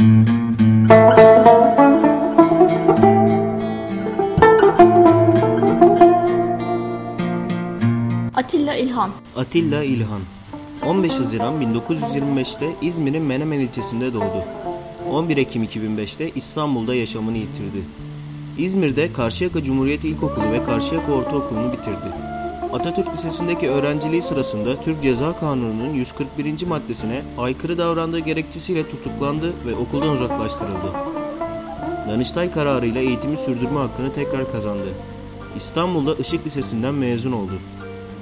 Atilla İlhan Atilla İlhan 15 Haziran 1925'te İzmir'in Menemen ilçesinde doğdu. 11 Ekim 2005'te İstanbul'da yaşamını yitirdi. İzmir'de Karşıyaka Cumhuriyet İlkokulu ve Karşıyaka Ortaokulu'nu bitirdi. Atatürk Lisesi'ndeki öğrenciliği sırasında Türk Ceza Kanunu'nun 141. maddesine aykırı davrandığı gerekçesiyle tutuklandı ve okuldan uzaklaştırıldı. Danıştay kararıyla eğitimi sürdürme hakkını tekrar kazandı. İstanbul'da Işık Lisesi'nden mezun oldu.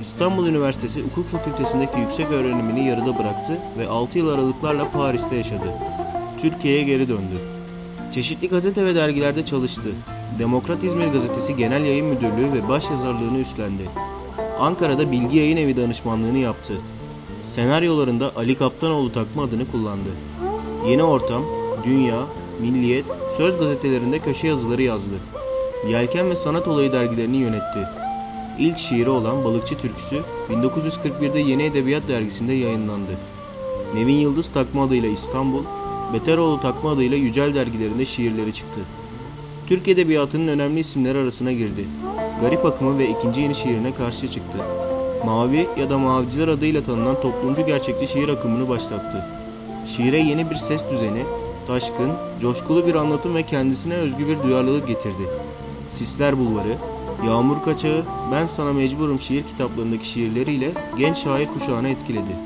İstanbul Üniversitesi Hukuk Fakültesindeki yüksek öğrenimini yarıda bıraktı ve 6 yıl aralıklarla Paris'te yaşadı. Türkiye'ye geri döndü. Çeşitli gazete ve dergilerde çalıştı. Demokrat İzmir Gazetesi Genel Yayın Müdürlüğü ve başyazarlığını üstlendi. Ankara'da Bilgi Yayın Evi danışmanlığını yaptı. Senaryolarında Ali Kaptanoğlu takma adını kullandı. Yeni Ortam, Dünya, Milliyet, Söz gazetelerinde köşe yazıları yazdı. Yelken ve Sanat Olayı dergilerini yönetti. İlk şiiri olan Balıkçı Türküsü 1941'de Yeni Edebiyat dergisinde yayınlandı. Nevin Yıldız takma adıyla İstanbul, Beteroğlu takma adıyla Yücel dergilerinde şiirleri çıktı. Türk Edebiyatı'nın önemli isimleri arasına girdi. Garip akımı ve ikinci yeni şiirine karşı çıktı. Mavi ya da Maviciler adıyla tanınan toplumcu gerçekçi şiir akımını başlattı. Şiire yeni bir ses düzeni, taşkın, coşkulu bir anlatım ve kendisine özgü bir duyarlılık getirdi. Sisler Bulvarı, Yağmur Kaçağı, Ben Sana Mecburum şiir kitaplarındaki şiirleriyle genç şair kuşağını etkiledi.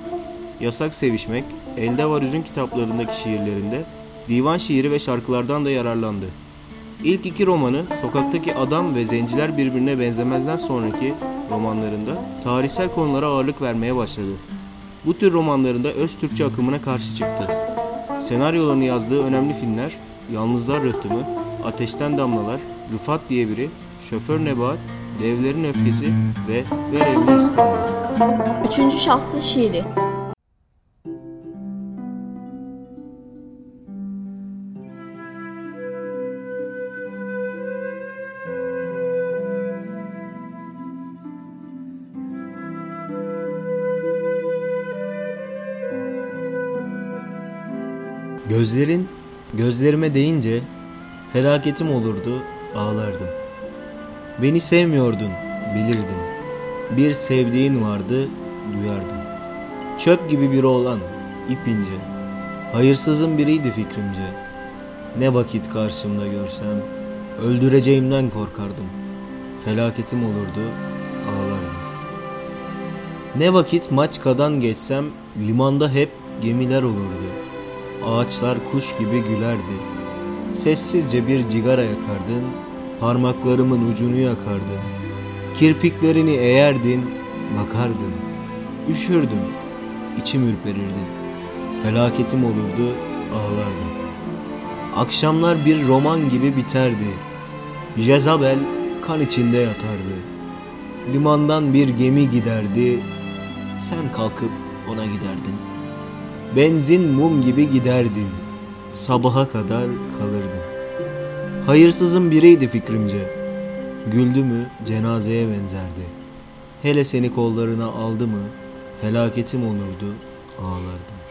Yasak Sevişmek, Elde Var Üzün kitaplarındaki şiirlerinde divan şiiri ve şarkılardan da yararlandı. İlk iki romanı Sokaktaki Adam ve Zenciler Birbirine Benzemezden sonraki romanlarında tarihsel konulara ağırlık vermeye başladı. Bu tür romanlarında öz Türkçe akımına karşı çıktı. Senaryolarını yazdığı önemli filmler Yalnızlar Rıhtımı, Ateşten Damlalar, Rıfat diye biri, Şoför Nebahat, Devlerin Öfkesi ve Ver Evini İstanbul. Üçüncü şahsı şiiri Gözlerin gözlerime değince felaketim olurdu, ağlardım. Beni sevmiyordun, bilirdin. Bir sevdiğin vardı, duyardım. Çöp gibi bir oğlan, ipince. Hayırsızın biriydi fikrimce. Ne vakit karşımda görsem, öldüreceğimden korkardım. Felaketim olurdu, ağlardım. Ne vakit Maçka'dan geçsem, limanda hep gemiler olurdu. Ağaçlar kuş gibi gülerdi. Sessizce bir cigara yakardın, parmaklarımın ucunu yakardın. Kirpiklerini eğerdin, bakardın. Üşürdüm, içim ürperirdi. Felaketim olurdu, ağlardım. Akşamlar bir roman gibi biterdi. Jezabel kan içinde yatardı. Limandan bir gemi giderdi. Sen kalkıp ona giderdin. Benzin mum gibi giderdin. Sabaha kadar kalırdın. Hayırsızın biriydi fikrimce. Güldü mü cenazeye benzerdi. Hele seni kollarına aldı mı felaketim olurdu ağlardım.